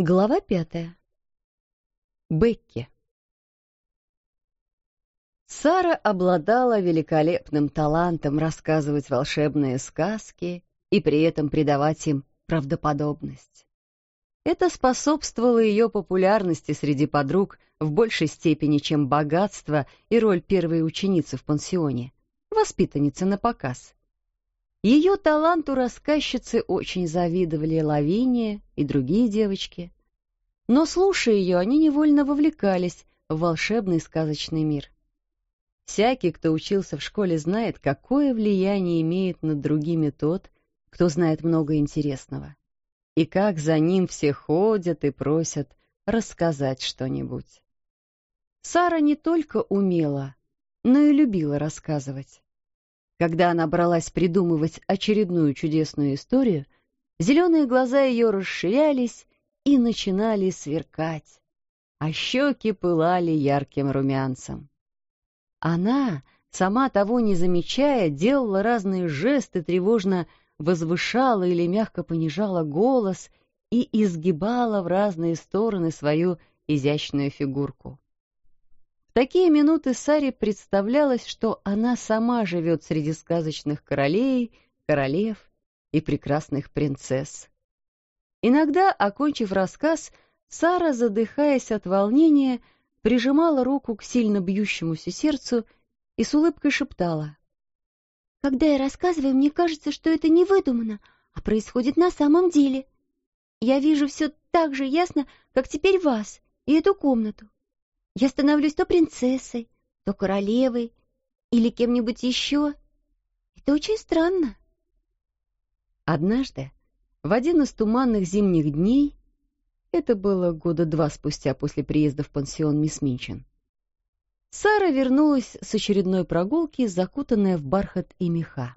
Глава пятая. Бекки. Сара обладала великолепным талантом рассказывать волшебные сказки и при этом придавать им правдоподобность. Это способствовало ее популярности среди подруг в большей степени, чем богатство и роль первой ученицы в пансионе, воспитанницы на показ. Ее таланту рассказчицы очень завидовали Лавиния и другие девочки. Но, слушая ее, они невольно вовлекались в волшебный сказочный мир. Всякий, кто учился в школе, знает, какое влияние имеет над другими тот, кто знает много интересного, и как за ним все ходят и просят рассказать что-нибудь. Сара не только умела, но и любила рассказывать. Когда она бралась придумывать очередную чудесную историю, зеленые глаза ее расширялись и начинали сверкать, а щеки пылали ярким румянцем. Она, сама того не замечая, делала разные жесты, тревожно возвышала или мягко понижала голос и изгибала в разные стороны свою изящную фигурку такие минуты Саре представлялось, что она сама живет среди сказочных королей, королев и прекрасных принцесс. Иногда, окончив рассказ, Сара, задыхаясь от волнения, прижимала руку к сильно бьющемуся сердцу и с улыбкой шептала. «Когда я рассказываю, мне кажется, что это не выдумано, а происходит на самом деле. Я вижу все так же ясно, как теперь вас и эту комнату. Я становлюсь то принцессой, то королевой или кем-нибудь еще. Это очень странно. Однажды, в один из туманных зимних дней, это было года два спустя после приезда в пансион мисс Минчин, Сара вернулась с очередной прогулки, закутанная в бархат и меха.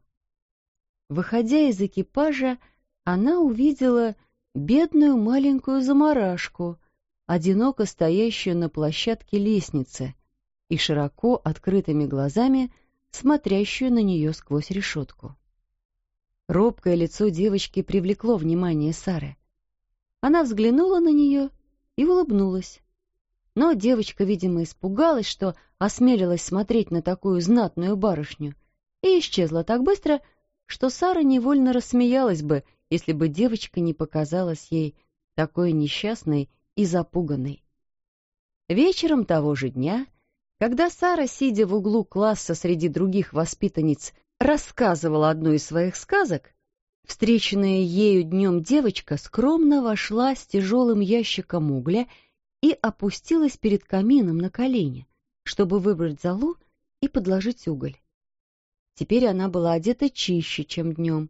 Выходя из экипажа, она увидела бедную маленькую заморашку — одиноко стоящую на площадке лестницы и широко открытыми глазами смотрящую на нее сквозь решетку. Робкое лицо девочки привлекло внимание Сары. Она взглянула на нее и улыбнулась. Но девочка, видимо, испугалась, что осмелилась смотреть на такую знатную барышню, и исчезла так быстро, что Сара невольно рассмеялась бы, если бы девочка не показалась ей такой несчастной и запуганной. Вечером того же дня, когда Сара, сидя в углу класса среди других воспитанниц, рассказывала одну из своих сказок, встреченная ею днем девочка скромно вошла с тяжелым ящиком угля и опустилась перед камином на колени, чтобы выбрать золу и подложить уголь. Теперь она была одета чище, чем днем,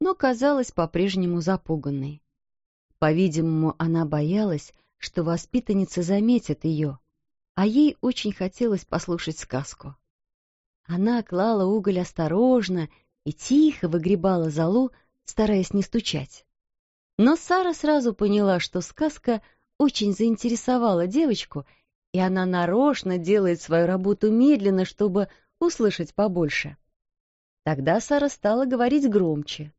но казалась по-прежнему запуганной. По-видимому, она боялась, что воспитанница заметит ее, а ей очень хотелось послушать сказку. Она клала уголь осторожно и тихо выгребала золу, стараясь не стучать. Но Сара сразу поняла, что сказка очень заинтересовала девочку, и она нарочно делает свою работу медленно, чтобы услышать побольше. Тогда Сара стала говорить громче.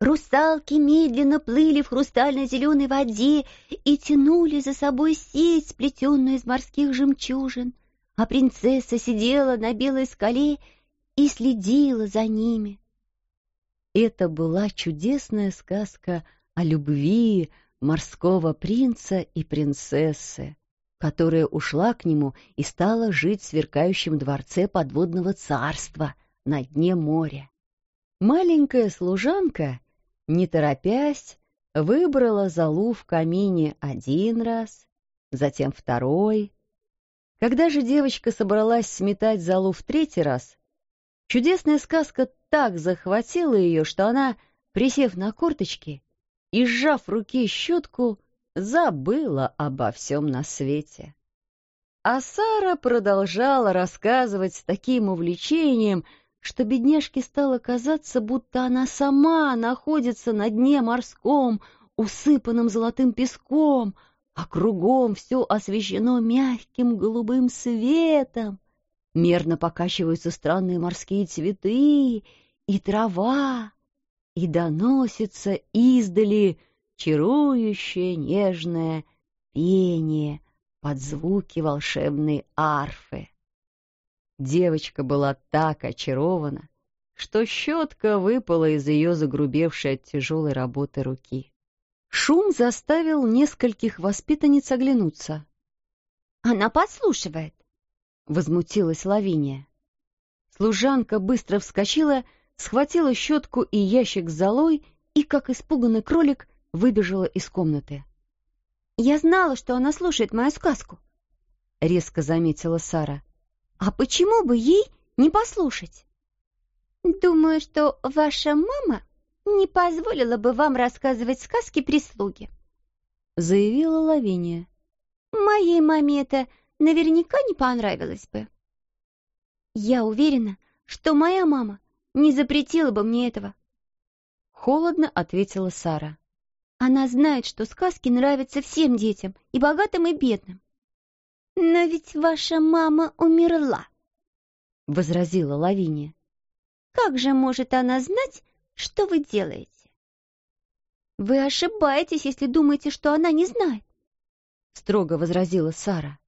Русалки медленно плыли в хрустально-зеленой воде и тянули за собой сеть, сплетенную из морских жемчужин, а принцесса сидела на белой скале и следила за ними. Это была чудесная сказка о любви морского принца и принцессы, которая ушла к нему и стала жить в сверкающем дворце подводного царства на дне моря. Маленькая служанка — не торопясь, выбрала золу в камине один раз, затем второй. Когда же девочка собралась сметать золу в третий раз, чудесная сказка так захватила ее, что она, присев на корточки и сжав в руке щетку, забыла обо всем на свете. А Сара продолжала рассказывать с таким увлечением, что бедняжке стало казаться, будто она сама находится на дне морском, усыпанном золотым песком, а кругом все освещено мягким голубым светом. Мерно покачиваются странные морские цветы и трава, и доносится издали чарующее нежное пение под звуки волшебной арфы. Девочка была так очарована, что щетка выпала из ее загрубевшей от тяжелой работы руки. Шум заставил нескольких воспитанниц оглянуться. «Она подслушивает!» — возмутилась Лавиния. Служанка быстро вскочила, схватила щетку и ящик с золой и, как испуганный кролик, выбежала из комнаты. «Я знала, что она слушает мою сказку», — резко заметила Сара. «А почему бы ей не послушать?» «Думаю, что ваша мама не позволила бы вам рассказывать сказки прислуги», — заявила Лавиния. «Моей маме это наверняка не понравилось бы». «Я уверена, что моя мама не запретила бы мне этого», — холодно ответила Сара. «Она знает, что сказки нравятся всем детям, и богатым, и бедным». «Но ведь ваша мама умерла», — возразила Лавиния. Как же может она знать, что вы делаете? Вы ошибаетесь, если думаете, что она не знает, строго возразила Сара.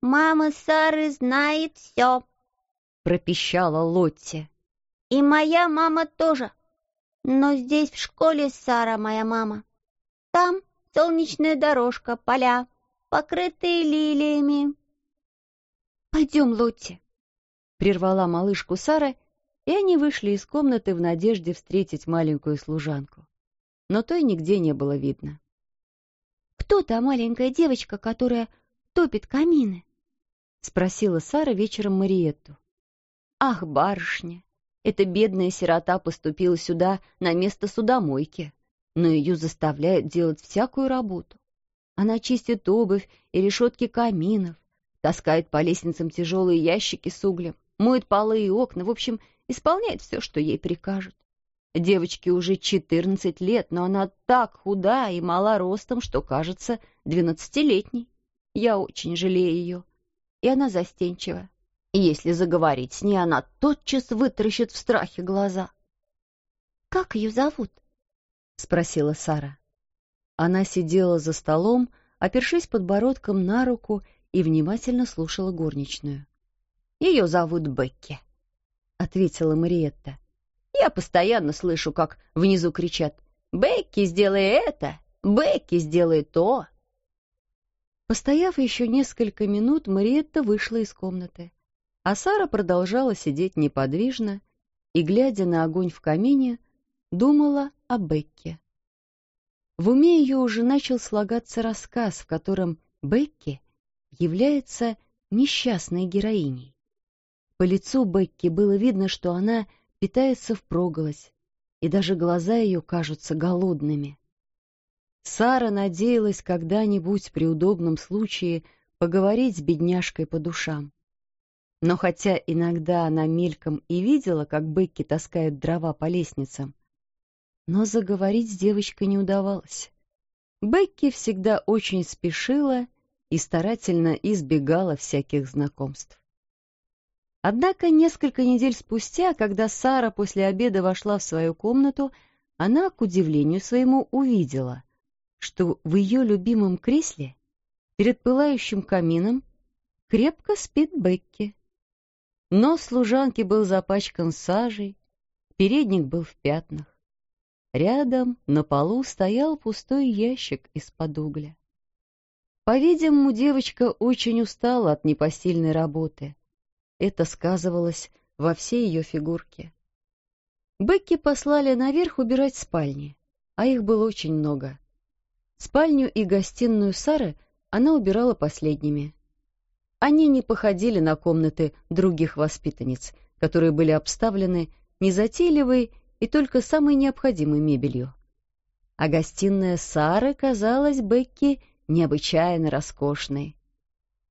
Мама Сары знает все, пропищала Лотти. И моя мама тоже. Но здесь в школе Сара моя мама. Там солнечная дорожка, поля, покрытые лилиями. Пойдем, Лотти, прервала малышку Сара, и они вышли из комнаты в надежде встретить маленькую служанку. Но той нигде не было видно. «Кто та маленькая девочка, которая топит камины?» — спросила Сара вечером Мариетту. «Ах, барышня! Эта бедная сирота поступила сюда на место судомойки, но ее заставляют делать всякую работу. Она чистит обувь и решетки каминов, таскает по лестницам тяжелые ящики с углем, моет полы и окна, в общем, исполняет все, что ей прикажут. Девочке уже 14 лет, но она так худа и мала ростом, что кажется двенадцатилетней. Я очень жалею ее, и она застенчива. Если заговорить с ней, она тотчас вытаращит в страхе глаза. «Как ее зовут?» — спросила Сара. Она сидела за столом, опершись подбородком на руку и внимательно слушала горничную. Ее зовут Бекки», — ответила Мариетта. «Я постоянно слышу, как внизу кричат «Бекки, сделай это! Бекки, сделай то!» Постояв еще несколько минут, Мариетта вышла из комнаты, а Сара продолжала сидеть неподвижно и, глядя на огонь в камине, думала о Бекке. В уме ее уже начал слагаться рассказ, в котором Бекки является несчастной героиней. По лицу Бекки было видно, что она питается впроголодь, и даже глаза ее кажутся голодными. Сара надеялась когда-нибудь при удобном случае поговорить с бедняжкой по душам. Но хотя иногда она мельком и видела, как Бекки таскает дрова по лестницам, но заговорить с девочкой не удавалось. Бекки всегда очень спешила и старательно избегала всяких знакомств. Однако несколько недель спустя, когда Сара после обеда вошла в свою комнату, она, к удивлению своему, увидела, что в ее любимом кресле перед пылающим камином крепко спит Бекки. Нос служанки был запачкан сажей, передник был в пятнах. Рядом на полу стоял пустой ящик из-под угля. По-видимому, девочка очень устала от непосильной работы — это сказывалось во всей ее фигурке. Бекки послали наверх убирать спальни, а их было очень много. Спальню и гостиную Сары она убирала последними. Они не походили на комнаты других воспитанниц, которые были обставлены незатейливой и только самой необходимой мебелью. А гостиная Сары казалась Бекки необычайно роскошной.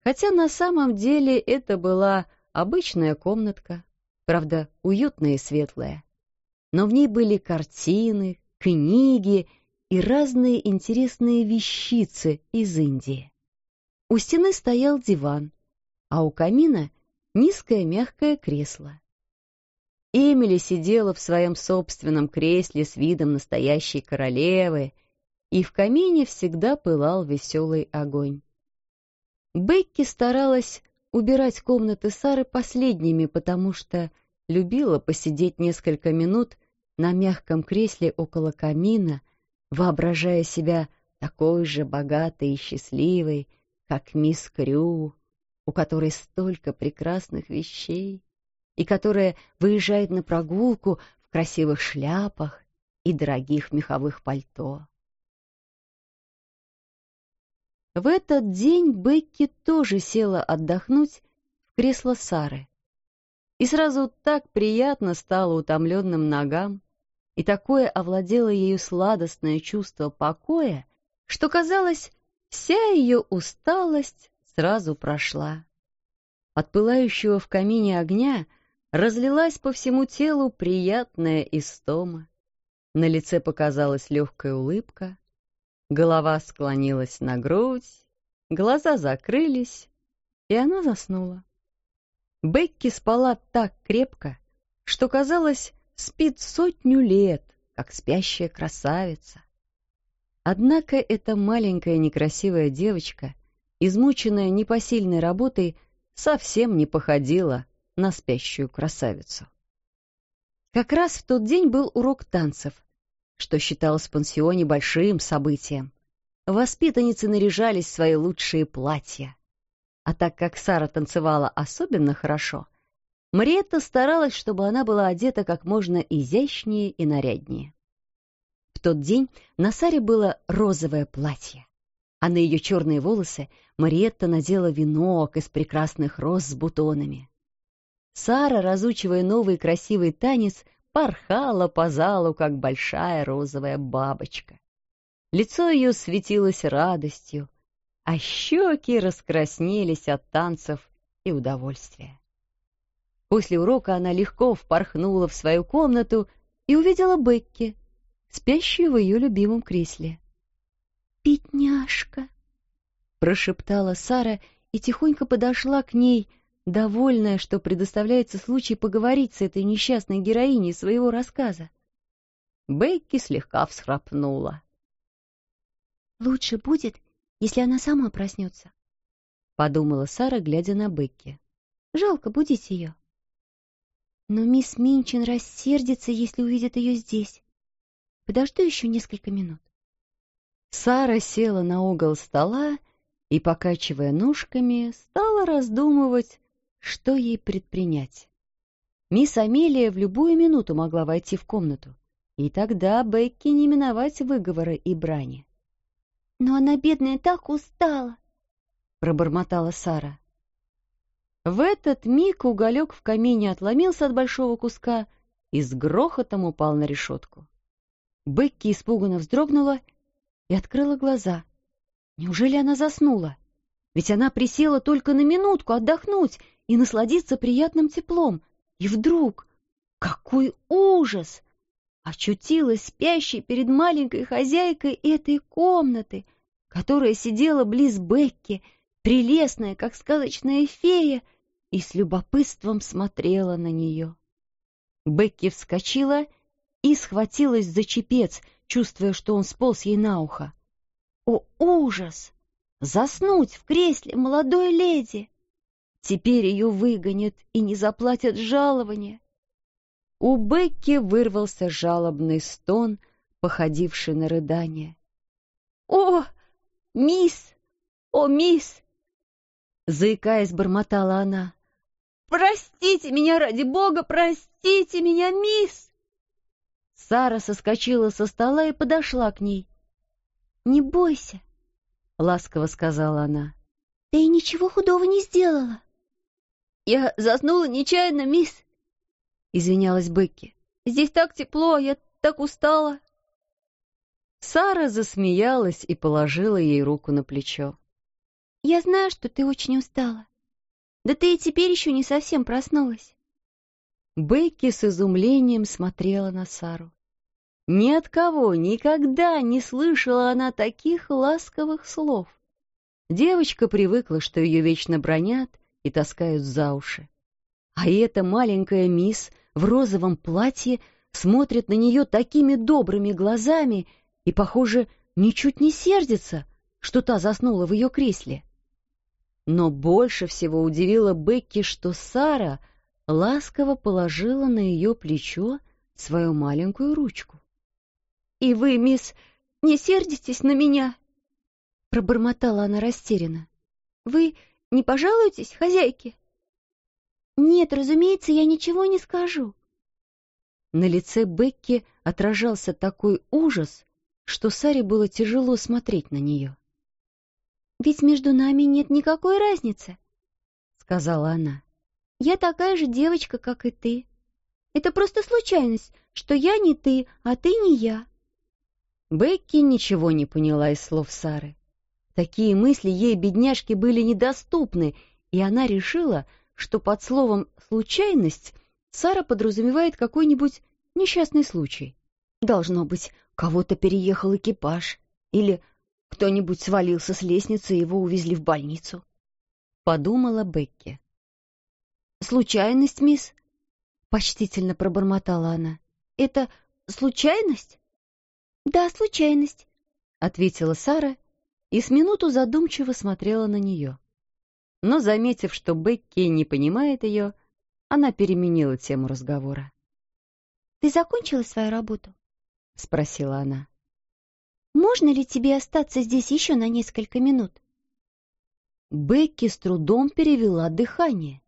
Хотя на самом деле это была Обычная комнатка, правда, уютная и светлая. Но в ней были картины, книги и разные интересные вещицы из Индии. У стены стоял диван, а у камина низкое мягкое кресло. Эмили сидела в своем собственном кресле с видом настоящей королевы, и в камине всегда пылал веселый огонь. Бекки старалась убирать комнаты Сары последними, потому что любила посидеть несколько минут на мягком кресле около камина, воображая себя такой же богатой и счастливой, как мисс Крю, у которой столько прекрасных вещей и которая выезжает на прогулку в красивых шляпах и дорогих меховых пальто. В этот день Бекки тоже села отдохнуть в кресло Сары. И сразу так приятно стало утомленным ногам, и такое овладело ею сладостное чувство покоя, что, казалось, вся ее усталость сразу прошла. От пылающего в камине огня — разлилась по всему телу приятная истома. На лице показалась легкая улыбка, голова склонилась на грудь, глаза закрылись, и она заснула. Бекки спала так крепко, что, казалось, спит сотню лет, как спящая красавица. Однако эта маленькая некрасивая девочка, измученная непосильной работой, совсем не походила на спящую красавицу. Как раз в тот день был урок танцев, что считалось в пансионе большим событием. Воспитанницы наряжались в свои лучшие платья. А так как Сара танцевала особенно хорошо, Мариетта старалась, чтобы она была одета как можно изящнее и наряднее. В тот день на Саре было розовое платье, а на ее черные волосы Мариетта надела венок из прекрасных роз с бутонами. Сара, разучивая новый красивый танец, порхала по залу, как большая розовая бабочка. Лицо ее светилось радостью, а щеки раскраснелись от танцев и удовольствия. После урока она легко впорхнула в свою комнату и увидела Бекки, спящую в ее любимом кресле. «Бедняжка!» — прошептала Сара и тихонько подошла к ней — довольная, что предоставляется случай поговорить с этой несчастной героиней своего рассказа. Бейки слегка всхрапнула. «Лучше будет, если она сама проснется», — подумала Сара, глядя на Бекки. «Жалко будить ее». «Но мисс Минчин рассердится, если увидит ее здесь. Подожду еще несколько минут». Сара села на угол стола и, покачивая ножками, стала раздумывать, что ей предпринять? Мисс Амелия в любую минуту могла войти в комнату, и тогда Бекки не миновать выговора и брани. «Но она, бедная, так устала!» — пробормотала Сара. В этот миг уголек в камине отломился от большого куска и с грохотом упал на решетку. Бекки испуганно вздрогнула и открыла глаза. Неужели она заснула? Ведь она присела только на минутку отдохнуть и насладиться приятным теплом. И вдруг, какой ужас! Очутилась спящей перед маленькой хозяйкой этой комнаты, которая сидела близ Бекки, прелестная, как сказочная фея, и с любопытством смотрела на нее. Бекки вскочила и схватилась за чепец, чувствуя, что он сполз ей на ухо. О, ужас! Заснуть в кресле молодой леди! Теперь ее выгонят и не заплатят жалования. У Бекки вырвался жалобный стон, походивший на рыдание. «О, мисс! О, мисс!» Заикаясь, бормотала она. «Простите меня, ради бога, простите меня, мисс!» Сара соскочила со стола и подошла к ней. «Не бойся», — ласково сказала она. «Ты ничего худого не сделала». «Я заснула нечаянно, мисс!» — извинялась Бекки. «Здесь так тепло, я так устала!» Сара засмеялась и положила ей руку на плечо. «Я знаю, что ты очень устала. Да ты и теперь еще не совсем проснулась». Бекки с изумлением смотрела на Сару. Ни от кого никогда не слышала она таких ласковых слов. Девочка привыкла, что ее вечно бронят, и таскают за уши. А эта маленькая мисс в розовом платье смотрит на нее такими добрыми глазами и, похоже, ничуть не сердится, что та заснула в ее кресле. Но больше всего удивило Бекки, что Сара ласково положила на ее плечо свою маленькую ручку. — И вы, мисс, не сердитесь на меня? — пробормотала она растерянно. — Вы не пожалуетесь, хозяйке? — Нет, разумеется, я ничего не скажу. На лице Бекки отражался такой ужас, что Саре было тяжело смотреть на нее. «Ведь между нами нет никакой разницы», — сказала она. «Я такая же девочка, как и ты. Это просто случайность, что я не ты, а ты не я». Бекки ничего не поняла из слов Сары. Такие мысли ей, бедняжке, были недоступны, и она решила, что под словом «случайность» Сара подразумевает какой-нибудь несчастный случай. Должно быть, кого-то переехал экипаж, или кто-нибудь свалился с лестницы и его увезли в больницу. Подумала Бекки. «Случайность, мисс?» — почтительно пробормотала она. «Это случайность?» «Да, случайность», — ответила Сара и с минуту задумчиво смотрела на нее. Но, заметив, что Бекки не понимает ее, она переменила тему разговора. «Ты закончила свою работу?» — спросила она. «Можно ли тебе остаться здесь еще на несколько минут?» Бекки с трудом перевела дыхание.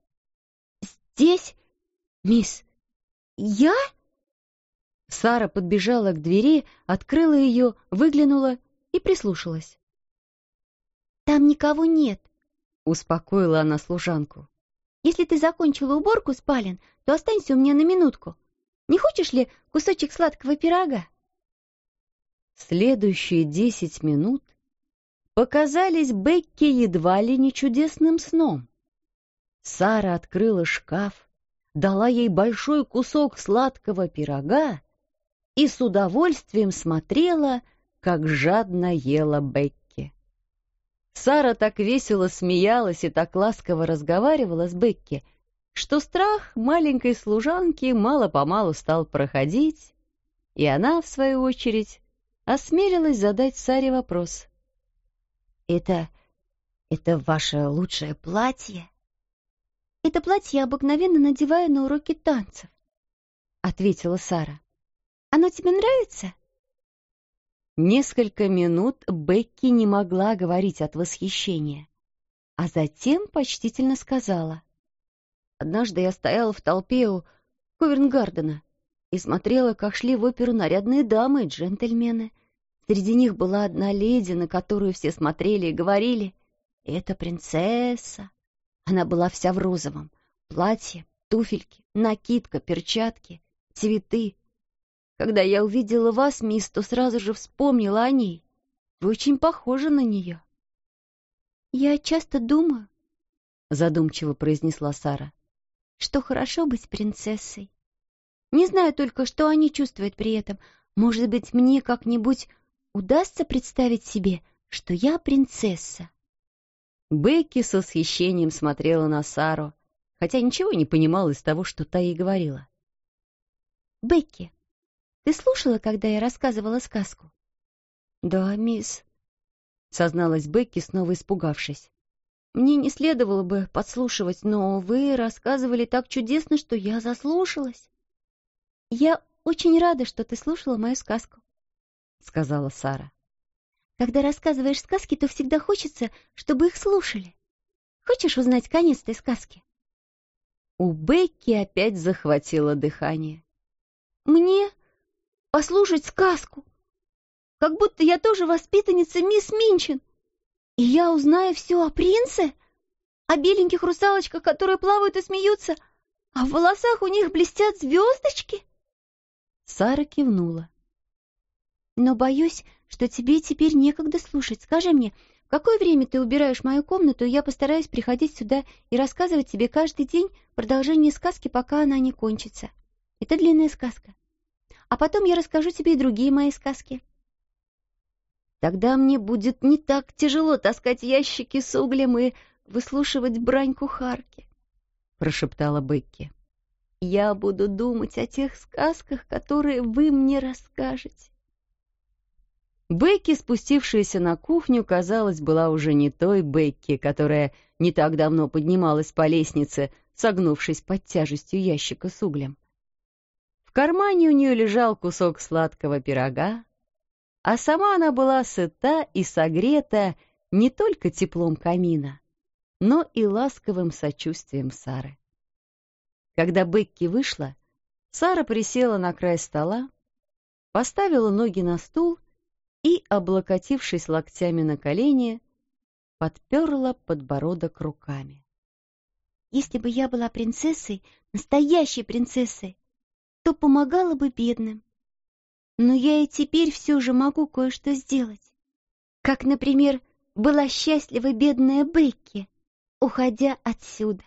«Здесь? Мисс, я?» Сара подбежала к двери, открыла ее, выглянула и прислушалась. «Там никого нет», — успокоила она служанку. «Если ты закончила уборку спален, то останься у меня на минутку. Не хочешь ли кусочек сладкого пирога?» Следующие десять минут показались Бекке едва ли не чудесным сном. Сара открыла шкаф, дала ей большой кусок сладкого пирога и с удовольствием смотрела, как жадно ела Бекки. Сара так весело смеялась и так ласково разговаривала с Бекки, что страх маленькой служанки мало-помалу стал проходить, и она, в свою очередь, осмелилась задать Саре вопрос. «Это... это ваше лучшее платье?» «Это платье я обыкновенно надеваю на уроки танцев», — ответила Сара. «Оно тебе нравится?» Несколько минут Бекки не могла говорить от восхищения, а затем почтительно сказала — Однажды я стояла в толпе у Ковернгардена и смотрела, как шли в оперу нарядные дамы и джентльмены. Среди них была одна леди, на которую все смотрели и говорили «Это принцесса». Она была вся в розовом. Платье, туфельки, накидка, перчатки, цветы. Когда я увидела вас, мисс, то сразу же вспомнила о ней. Вы очень похожи на нее. «Я часто думаю», — задумчиво произнесла Сара, что хорошо быть принцессой. Не знаю только, что они чувствуют при этом. Может быть, мне как-нибудь удастся представить себе, что я принцесса. Бекки с восхищением смотрела на Сару, хотя ничего не понимала из того, что та ей говорила. «Бекки, ты слушала, когда я рассказывала сказку?» «Да, мисс», — созналась Бекки, снова испугавшись. Мне не следовало бы подслушивать, но вы рассказывали так чудесно, что я заслушалась. Я очень рада, что ты слушала мою сказку, сказала Сара. Когда рассказываешь сказки, то всегда хочется, чтобы их слушали. Хочешь узнать конец этой сказки? У Бекки опять захватило дыхание. Мне послушать сказку, как будто я тоже воспитанница мисс Минчин. И я узнаю все о принце, о беленьких русалочках, которые плавают и смеются, а в волосах у них блестят звездочки. Сара кивнула. Но боюсь, что тебе теперь некогда слушать. Скажи мне, в какое время ты убираешь мою комнату, и я постараюсь приходить сюда и рассказывать тебе каждый день продолжение сказки, пока она не кончится. Это длинная сказка. А потом я расскажу тебе и другие мои сказки. Тогда мне будет не так тяжело таскать ящики с углем и выслушивать брань кухарки, — прошептала Бекки. Я буду думать о тех сказках, которые вы мне расскажете. Бекки, спустившаяся на кухню, казалось, была уже не той Бекки, которая не так давно поднималась по лестнице, согнувшись под тяжестью ящика с углем. Кармане у нее лежал кусок сладкого пирога, а сама она была сыта и согрета не только теплом камина, но и ласковым сочувствием Сары. Когда Бекки вышла, Сара присела на край стола, поставила ноги на стул и, облокотившись локтями на колени, подперла подбородок руками. «Если бы я была принцессой, настоящей принцессой, то помогала бы бедным. Но я и теперь все же могу кое-что сделать. Как, например, была счастлива бедная Бекки, уходя отсюда.